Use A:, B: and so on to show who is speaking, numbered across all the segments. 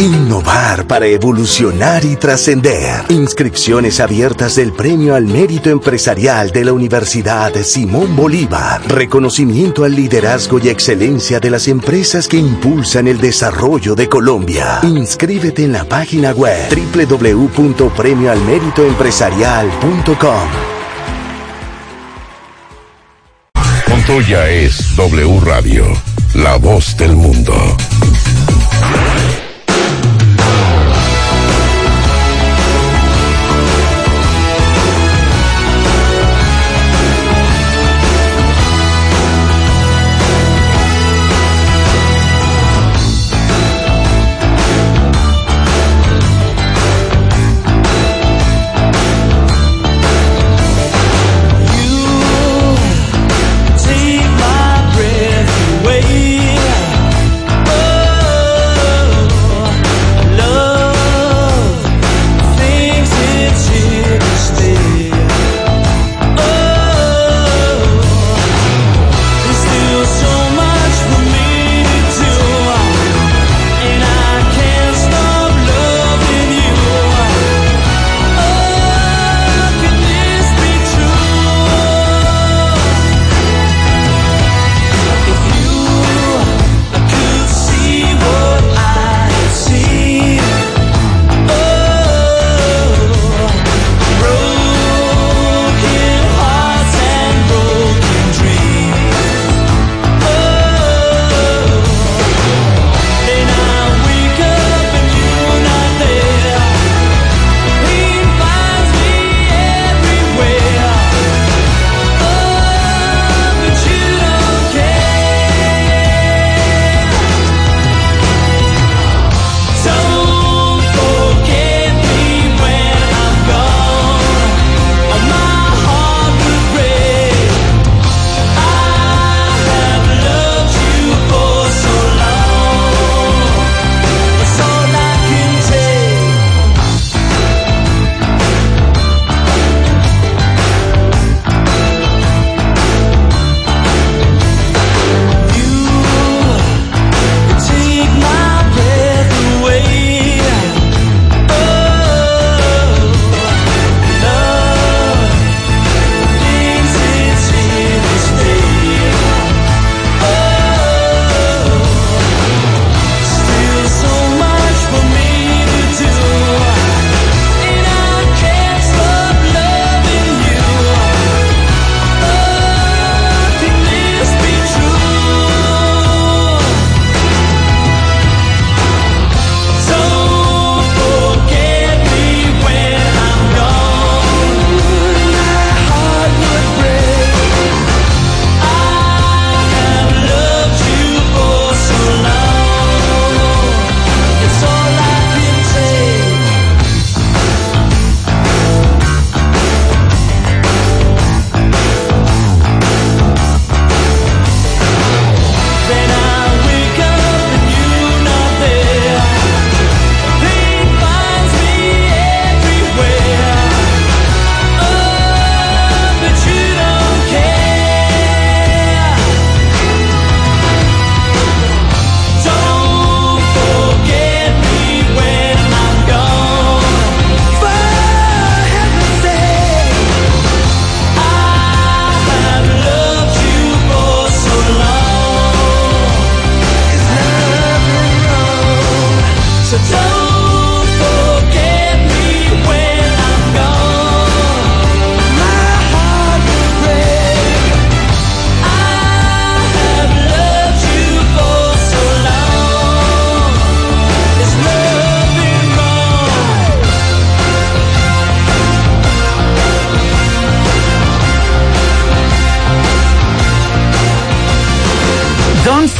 A: Innovar para evolucionar y trascender. Inscripciones abiertas del Premio al Mérito Empresarial de la Universidad Simón Bolívar. Reconocimiento al liderazgo y excelencia de las empresas que impulsan el desarrollo de Colombia. Inscríbete en la página web www.premioalmeritoempresarial.com.
B: Montoya es W Radio, la voz del mundo.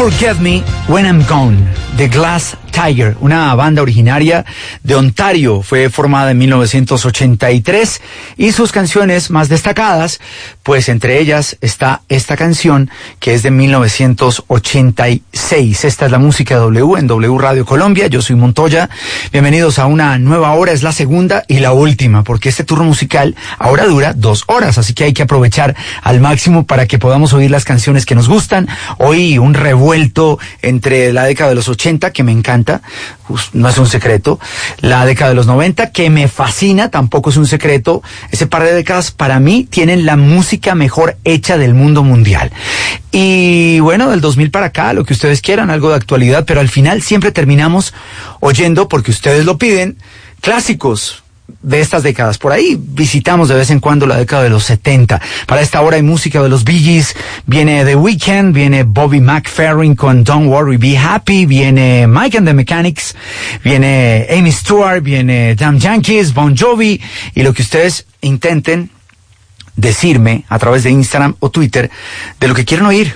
C: Forget Me When I'm Gone, The Glass Tiger, una banda originaria de Ontario, fue formada en 1983 y sus canciones más destacadas, pues entre ellas está esta canción que es de 1986. Esta es la música W en W Radio Colombia. Yo soy Montoya. Bienvenidos a una nueva hora, es la segunda y la última, porque este turno musical ahora dura dos horas, así que hay que aprovechar al máximo para que podamos oír las canciones que nos gustan. Hoy un revuelto entre la década de los 80 que me encanta no es un secreto. La década de los 90, que me fascina, tampoco es un secreto. Ese par de décadas para mí tienen la música mejor hecha del mundo mundial. Y bueno, del 2000 para acá, lo que ustedes quieran, algo de actualidad, pero al final siempre terminamos oyendo, porque ustedes lo piden, clásicos de estas décadas. Por ahí visitamos de vez en cuando la década de los 70. Para esta hora hay música de los Bee. Viene The Weeknd, viene Bobby McFerrin con Don't Worry, Be Happy, viene Mike and the Mechanics, viene Amy Stewart, viene Damn Yankees, Bon Jovi y lo que ustedes intenten decirme a través de Instagram o Twitter de lo que quieren oír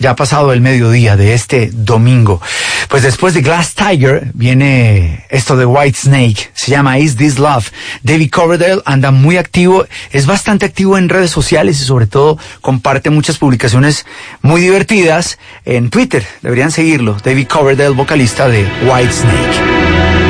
C: ya ha pasado el mediodía de este domingo. Pues después de Glass Tiger viene esto de White Snake, se llama Is This Love. David Coverdale anda muy activo, es bastante activo en redes sociales y sobre todo comparte muchas publicaciones muy divertidas en Twitter. Deberían seguirlo. David Coverdale, vocalista de White Snake.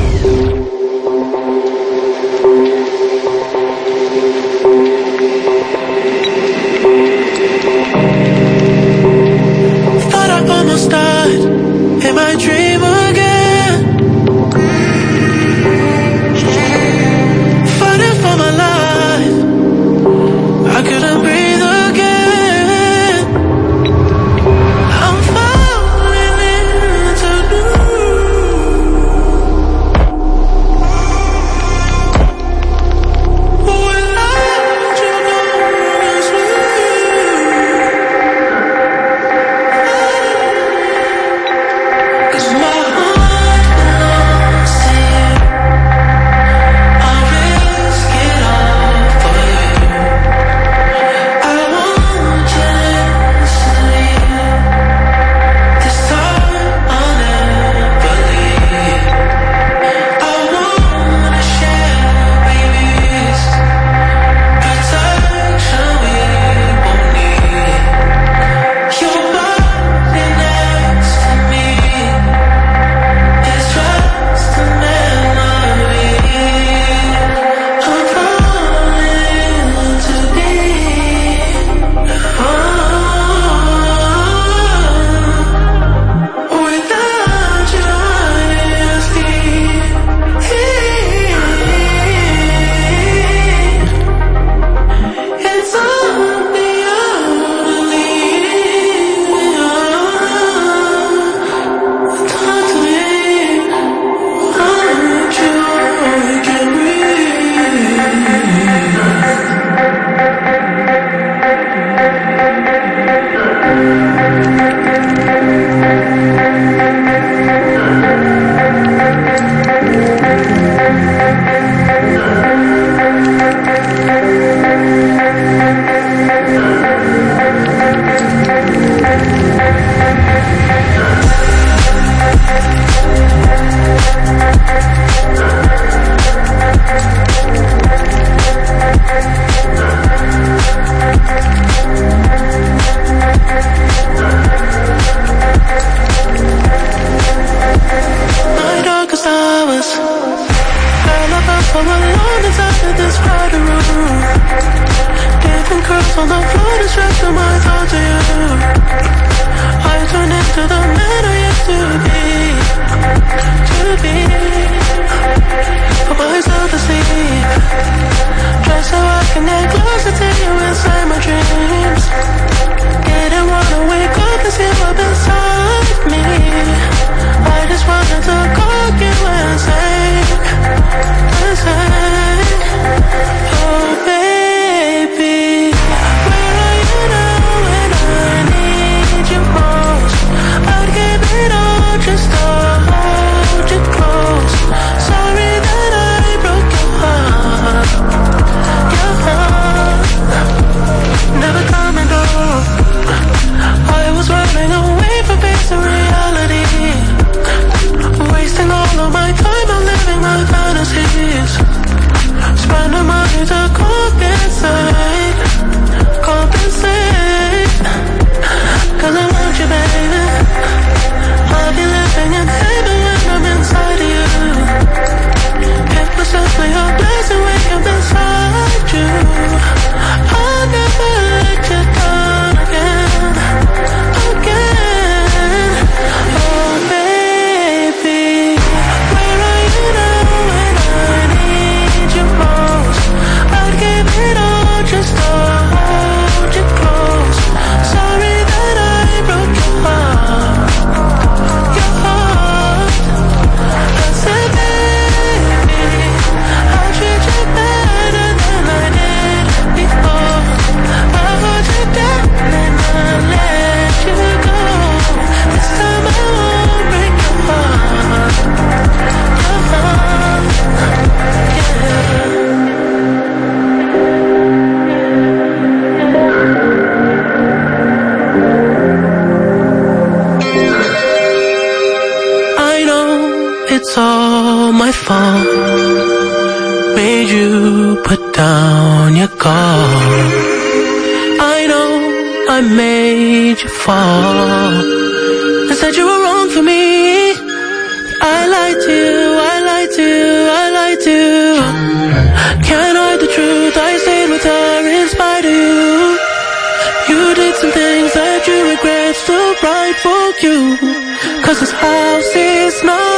D: This house is not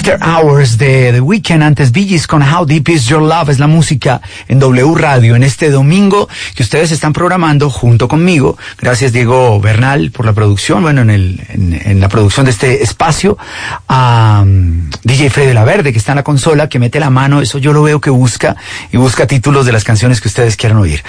C: After Hours de The Weeknd, antes Billys con How Deep Is Your Love, es la música en W Radio en este domingo que ustedes están programando junto conmigo. Gracias Diego Bernal por la producción, bueno, en, el, en, en la producción de este espacio. A um, DJ Freddy La Verde que está en la consola, que mete la mano, eso yo lo veo que busca y busca títulos de las canciones que ustedes quieran oír.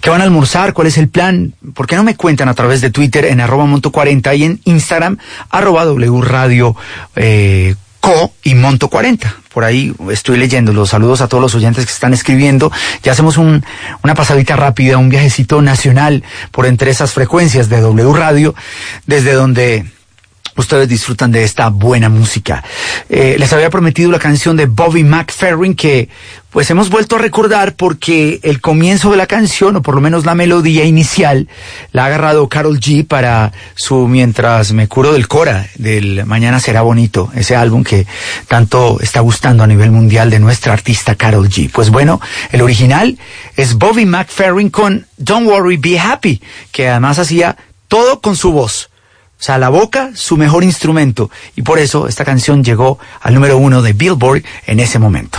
C: ¿Qué van a almorzar? ¿Cuál es el plan? ¿Por qué no me cuentan a través de Twitter en arroba monto 40 y en Instagram arroba W Radio eh, Co y Monto 40. Por ahí estoy leyendo los saludos a todos los oyentes que están escribiendo. Ya hacemos un, una pasadita rápida, un viajecito nacional por entre esas frecuencias de W Radio, desde donde ustedes disfrutan de esta buena música. Eh, les había prometido la canción de Bobby McFerrin que pues hemos vuelto a recordar porque el comienzo de la canción, o por lo menos la melodía inicial, la ha agarrado Carol G para su Mientras me curo del Cora, del Mañana será bonito, ese álbum que tanto está gustando a nivel mundial de nuestra artista Carol G. Pues bueno, el original es Bobby McFerrin con Don't Worry, Be Happy, que además hacía todo con su voz. O sea, la boca, su mejor instrumento. Y por eso esta canción llegó al número uno de Billboard en ese momento.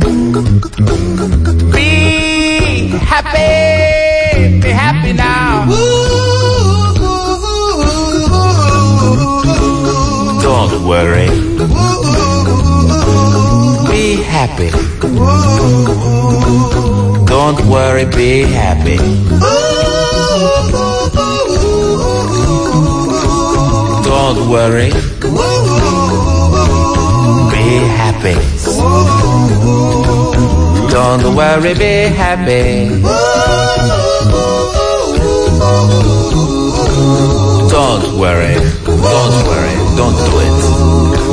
E: Happy. Don't worry, be happy. Don't worry. Be happy. Don't worry, be happy. Don't worry. Don't worry. Don't.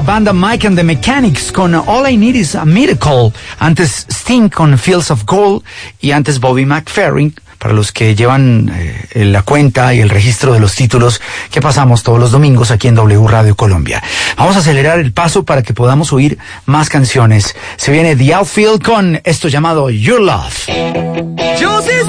C: Banda Mike and the Mechanics con All I Need Is a Miracle. Antes Sting con Fields of Gold y antes Bobby McFerrin. Para los que llevan eh, la cuenta y el registro de los títulos que pasamos todos los domingos aquí en W Radio Colombia. Vamos a acelerar el paso para que podamos oír más canciones. Se viene The Outfield con esto llamado Your Love.
F: Josie's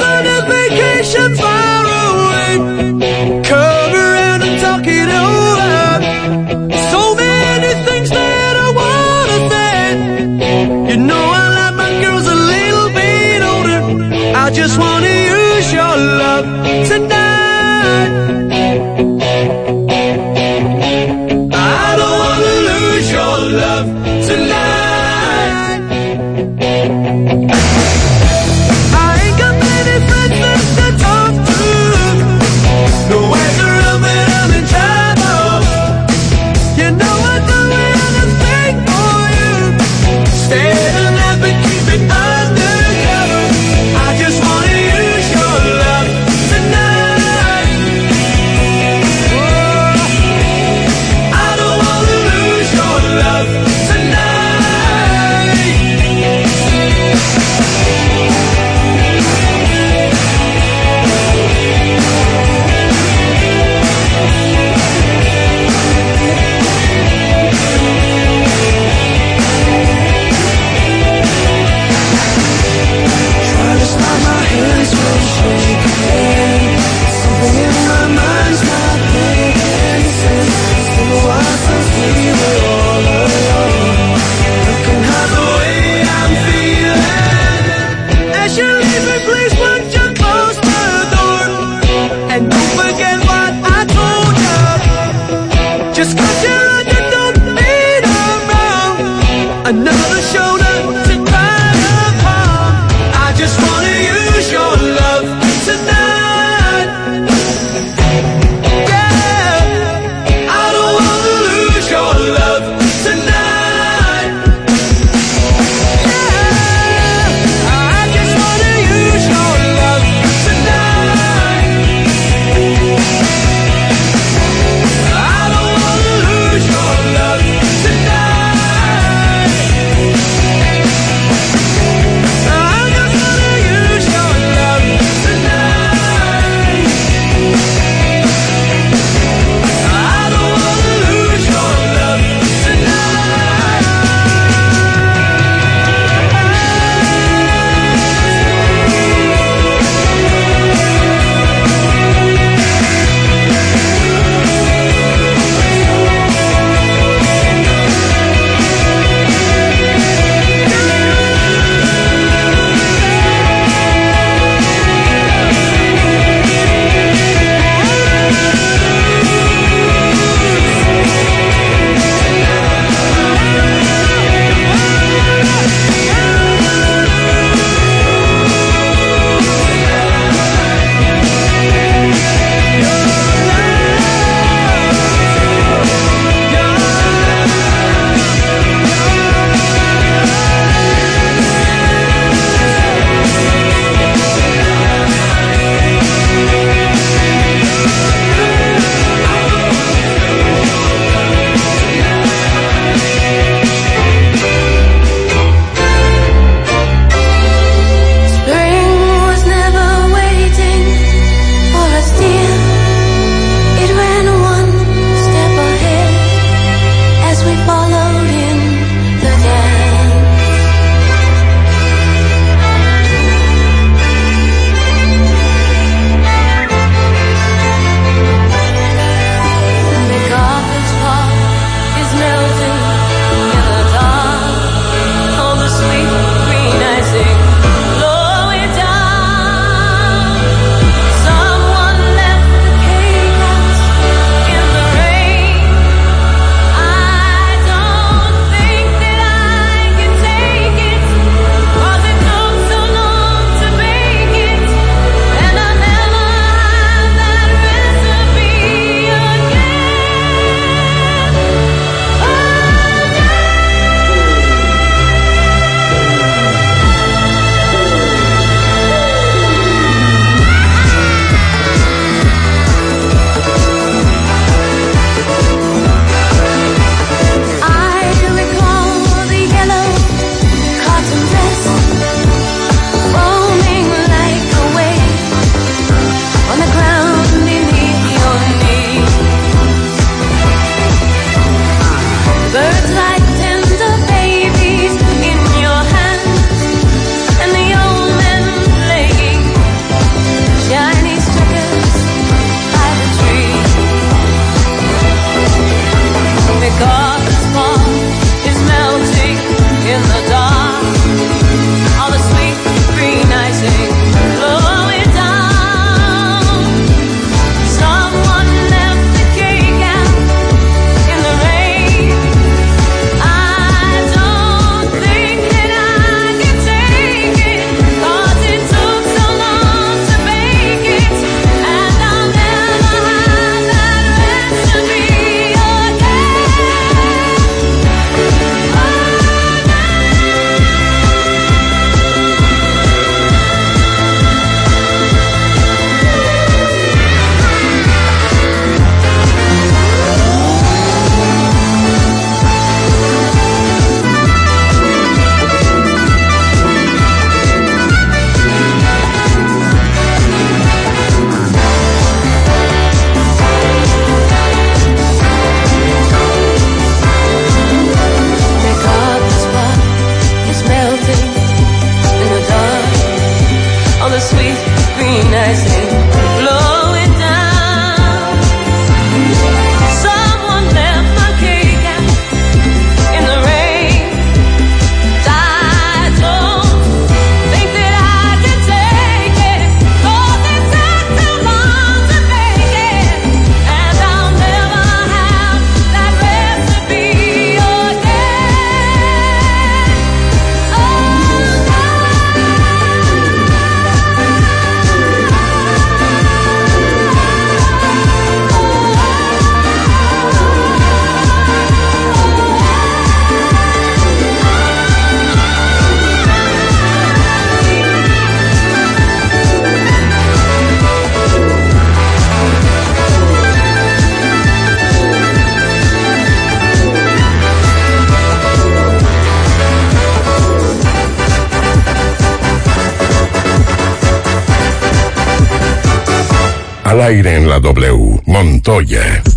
B: aire en la W. Montoya.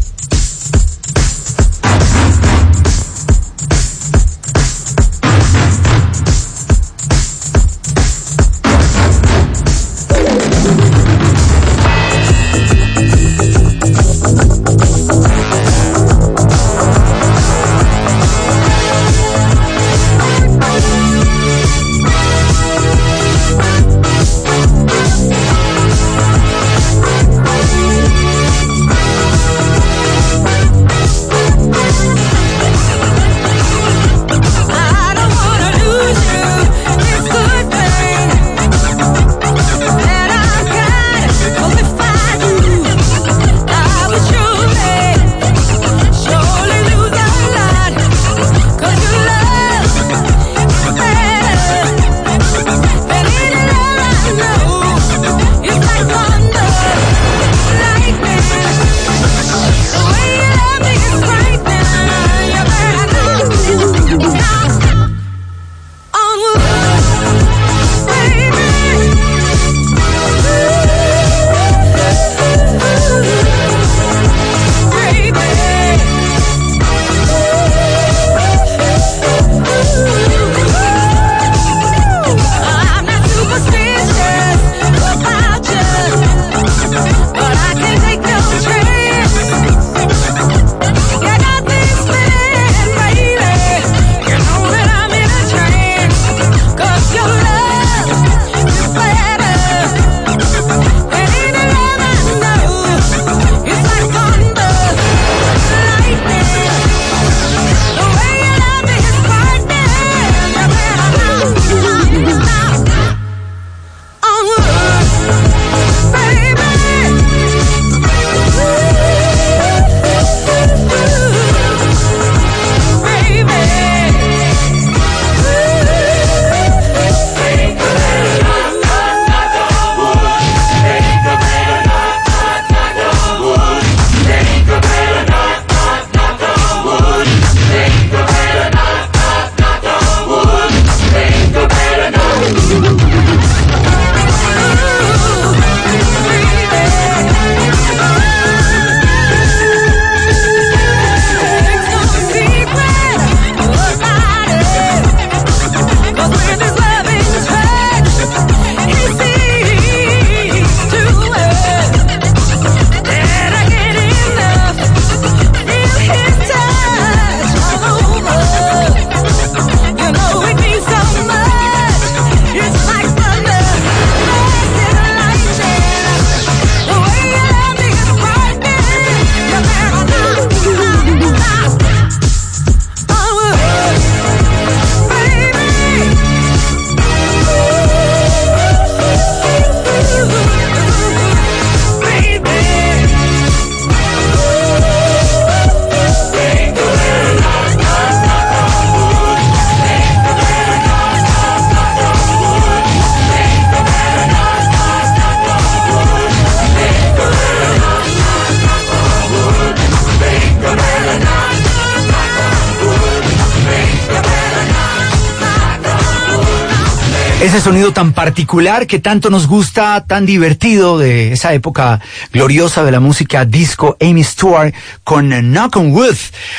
C: Ese sonido tan particular que tanto nos gusta, tan divertido de esa época gloriosa de la música disco Amy Stewart con Knock on Wood.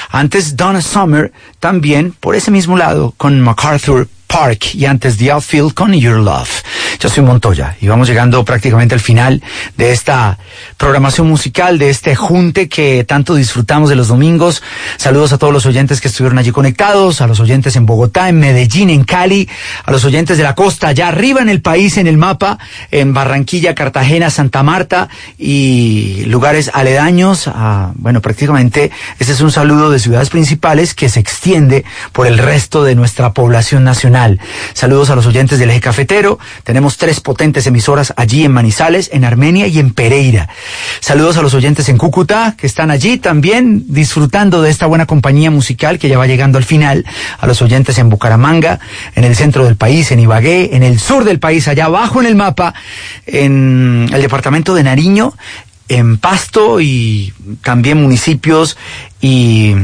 C: Antes Donna Summer también por ese mismo lado con MacArthur Park y antes The Outfield con Your Love. Yo soy Montoya y vamos llegando prácticamente al final de esta programación musical, de este junte que tanto disfrutamos de los domingos. Saludos a todos los oyentes que estuvieron allí conectados, a los oyentes en Bogotá, en Medellín, en Cali, a los oyentes de la costa, allá arriba en el país, en el mapa, en Barranquilla, Cartagena, Santa Marta y lugares aledaños. Bueno, prácticamente este es un saludo de ciudades principales que se extiende por el resto de nuestra población nacional. Saludos a los oyentes del eje cafetero. Tenemos tres potentes emisoras allí en Manizales, en Armenia y en Pereira. Saludos a los oyentes en Cúcuta, que están allí también disfrutando de esta buena compañía musical que ya va llegando al final. A los oyentes en Bucaramanga, en el centro del país, en Ibagué, en el sur del país, allá abajo en el mapa, en el departamento de Nariño, en Pasto y también municipios y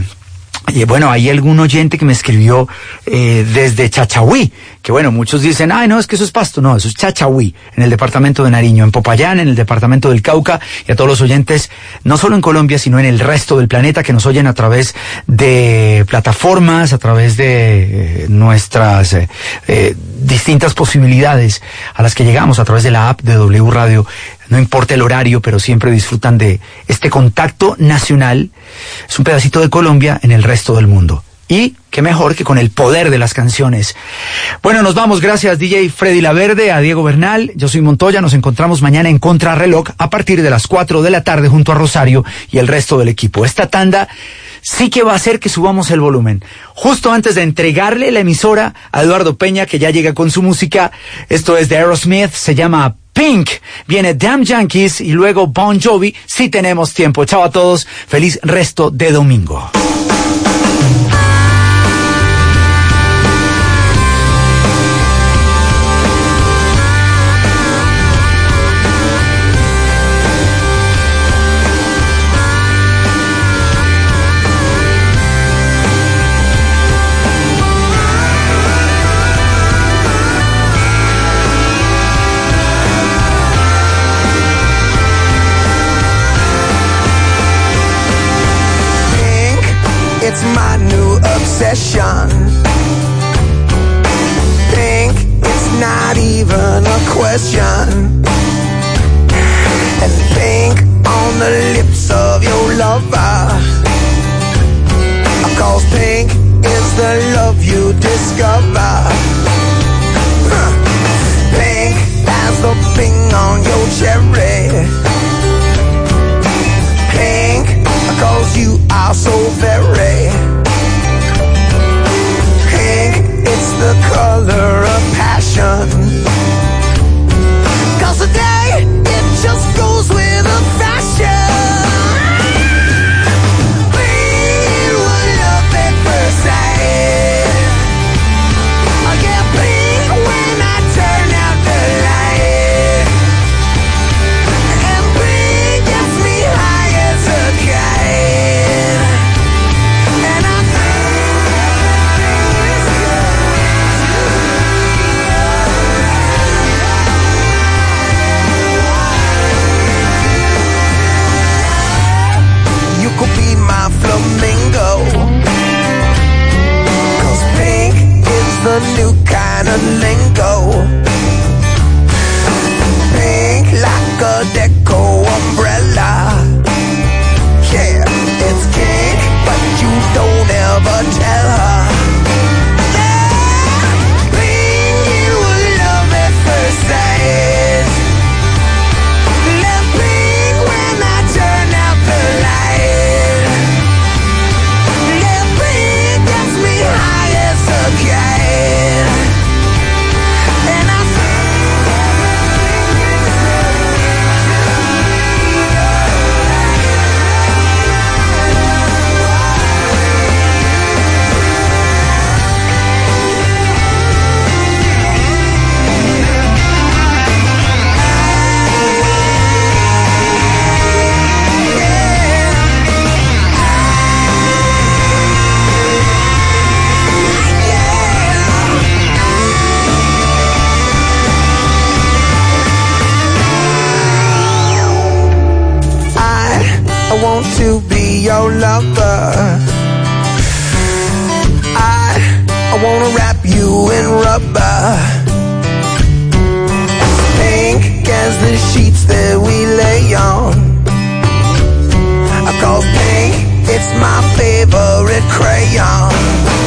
C: Y bueno, hay algún oyente que me escribió eh, desde Chachahuí, que bueno, muchos dicen, ay, no, es que eso es pasto. No, eso es Chachahuí, en el departamento de Nariño, en Popayán, en el departamento del Cauca, y a todos los oyentes, no solo en Colombia, sino en el resto del planeta, que nos oyen a través de plataformas, a través de eh, nuestras eh, eh, distintas posibilidades a las que llegamos a través de la app de W Radio. No importa el horario, pero siempre disfrutan de este contacto nacional. Es un pedacito de Colombia en el resto del mundo. Y qué mejor que con el poder de las canciones. Bueno, nos vamos. Gracias DJ Freddy Laverde, a Diego Bernal. Yo soy Montoya. Nos encontramos mañana en Contrarreloj a partir de las 4 de la tarde junto a Rosario y el resto del equipo. Esta tanda sí que va a hacer que subamos el volumen. Justo antes de entregarle la emisora a Eduardo Peña, que ya llega con su música. Esto es de Aerosmith, se llama Pink. Viene Damn Yankees y luego Bon Jovi, si tenemos tiempo. Chao a todos. Feliz resto de domingo.
G: Obsession. Pink, it's not even a question. And pink on the lips of your lover. Cause pink is the love you discover. Pink as the ping on your cherry your lover. I, I wanna wrap you in rubber. Pink as the sheets that we lay on. Cause pink, it's my favorite crayon.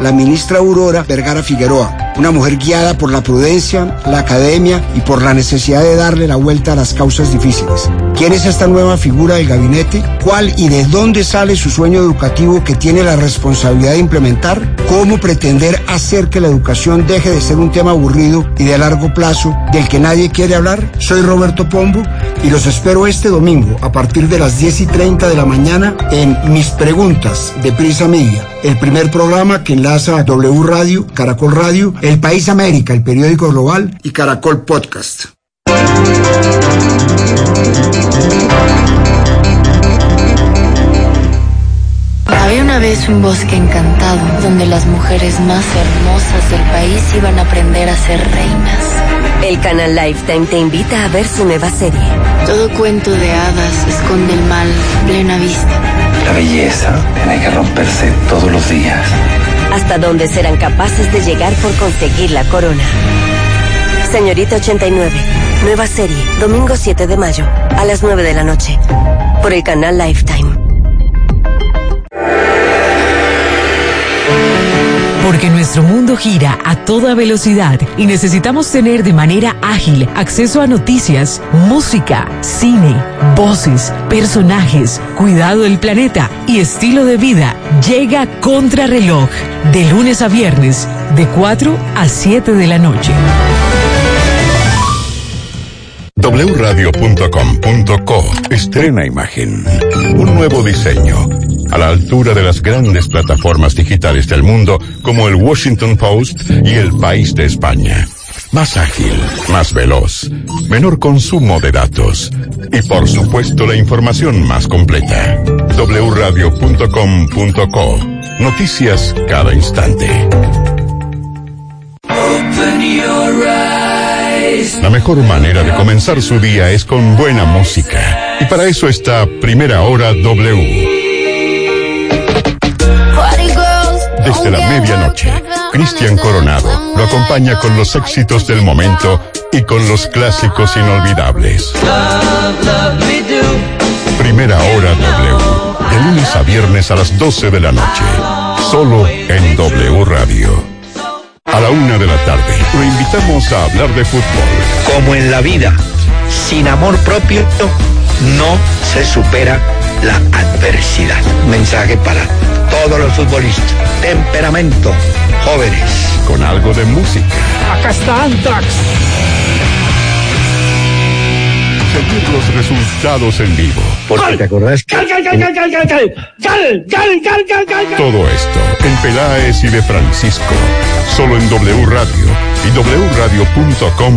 H: La ministra Aurora Vergara Figueroa una mujer guiada por la prudencia, la academia y por la necesidad de darle la vuelta a las causas difíciles. ¿Quién es esta nueva figura del gabinete? ¿Cuál y de dónde sale su sueño educativo que tiene la responsabilidad de implementar? ¿Cómo pretender hacer que la educación deje de ser un tema aburrido y de largo plazo del que nadie quiere hablar? Soy Roberto Pombo y los espero este domingo a partir de las 10 y 30 de la mañana en Mis Preguntas de Prisa Media, el primer programa que enlaza W Radio, Caracol Radio, el País América, el periódico global y Caracol Podcast.
I: Había una vez un bosque encantado donde las mujeres más hermosas del país iban a aprender a ser reinas.
J: El canal Lifetime te invita a ver su nueva serie.
I: Todo cuento de hadas esconde el mal plena vista.
K: La belleza tiene que romperse todos los días.
J: Hasta donde serán capaces de llegar por conseguir la corona. Señorita 89, nueva serie, domingo 7 de mayo, a las 9 de la noche, por el canal Lifetime.
L: Porque nuestro mundo gira a toda velocidad y necesitamos tener de manera ágil acceso a noticias, música, cine, voces, personajes, cuidado del planeta y estilo de vida. Llega Contrarreloj de lunes a viernes de 4 a 7 de la noche.
M: wradio.com.co estrena imagen. Un nuevo diseño. A la altura de las grandes plataformas digitales del mundo como el Washington Post y el País de España. Más ágil, más veloz, menor consumo de datos y por supuesto la información más completa. wradio.com.co Noticias cada instante. La mejor manera de comenzar su día es con buena música. Y para eso está Primera Hora W. Desde la medianoche, Cristian Coronado lo acompaña con los éxitos del momento y con los clásicos inolvidables. Primera Hora W. De lunes a viernes a las 12 de la noche. Solo en W Radio. A la una de la tarde, lo invitamos a hablar de fútbol.
N: Como en la vida, sin amor propio no se supera la adversidad. Mensaje para todos los futbolistas. Temperamento, jóvenes.
M: Con algo de música.
N: Acá está Antrax.
M: Seguir los resultados en vivo.
N: Porque te acordás que...
M: Todo esto en Peláez y de Francisco. Solo en W Radio y wradio.com.co.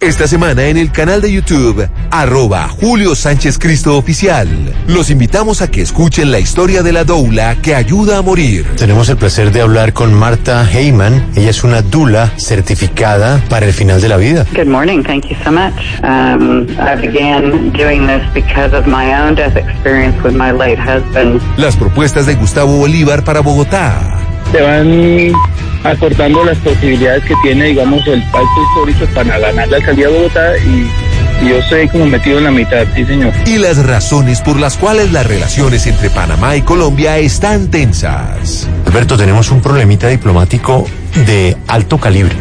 O: Esta semana en el canal de YouTube, arroba Julio Sánchez Cristo Oficial. Los invitamos a que escuchen la historia de la doula que ayuda a morir.
P: Tenemos el placer de hablar con Marta Heyman. Ella es una dula certificada para el final de la vida.
Q: Good morning. Thank you so much. Um, I began doing this because of my own death experience with my late husband.
O: Las propuestas de Gustavo Bolívar para Bogotá.
R: Se van acortando las posibilidades que tiene, digamos, el pacto histórico para ganar la alcaldía de Bogotá y, y yo estoy como metido en la mitad, sí señor.
O: Y las razones por las cuales las relaciones entre Panamá y Colombia están tensas.
P: Alberto, tenemos un problemita diplomático de alto calibre.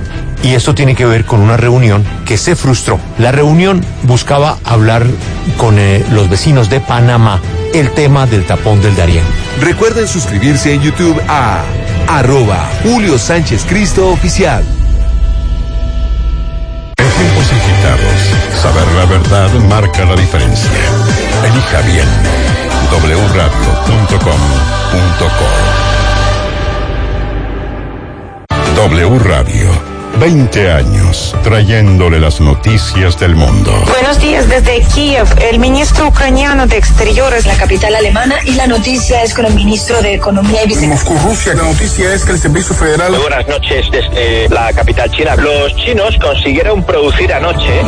P: Y esto tiene que ver con una reunión que se frustró. La reunión buscaba hablar con eh, los vecinos de Panamá el tema del tapón del Darién.
O: Recuerden suscribirse en YouTube a arroba Julio Sánchez Cristo Oficial.
M: En tiempos agitados, saber la verdad marca la diferencia. Elija bien. wradio.com.co W Radio. 20 años trayéndole las noticias del mundo.
S: Buenos días desde Kiev. El ministro ucraniano de Exteriores, la capital alemana, y la noticia es con el ministro de Economía y Vicepresidente.
T: Moscú, Rusia. La noticia es que el Servicio Federal.
U: Muy buenas noches desde la capital china. Los chinos consiguieron producir anoche.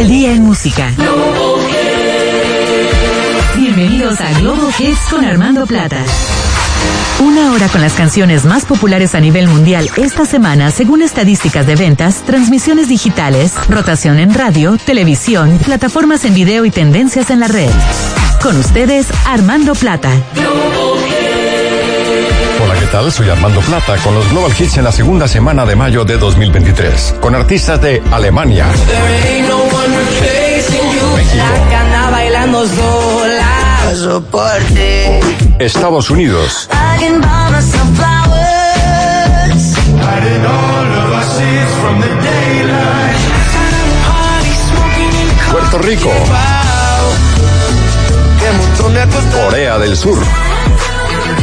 L: El día en música. Bienvenidos a Globo Hits con Armando Plata. Una hora con las canciones más populares a nivel mundial esta semana según estadísticas de ventas, transmisiones digitales, rotación en radio, televisión, plataformas en video y tendencias en la red. Con ustedes, Armando Plata.
V: ¿qué tal? Soy Armando Plata con los Global Hits en la segunda semana de mayo de 2023. Con artistas de Alemania,
B: La bailando sola.
V: Estados Unidos. Puerto Rico. Corea del Sur.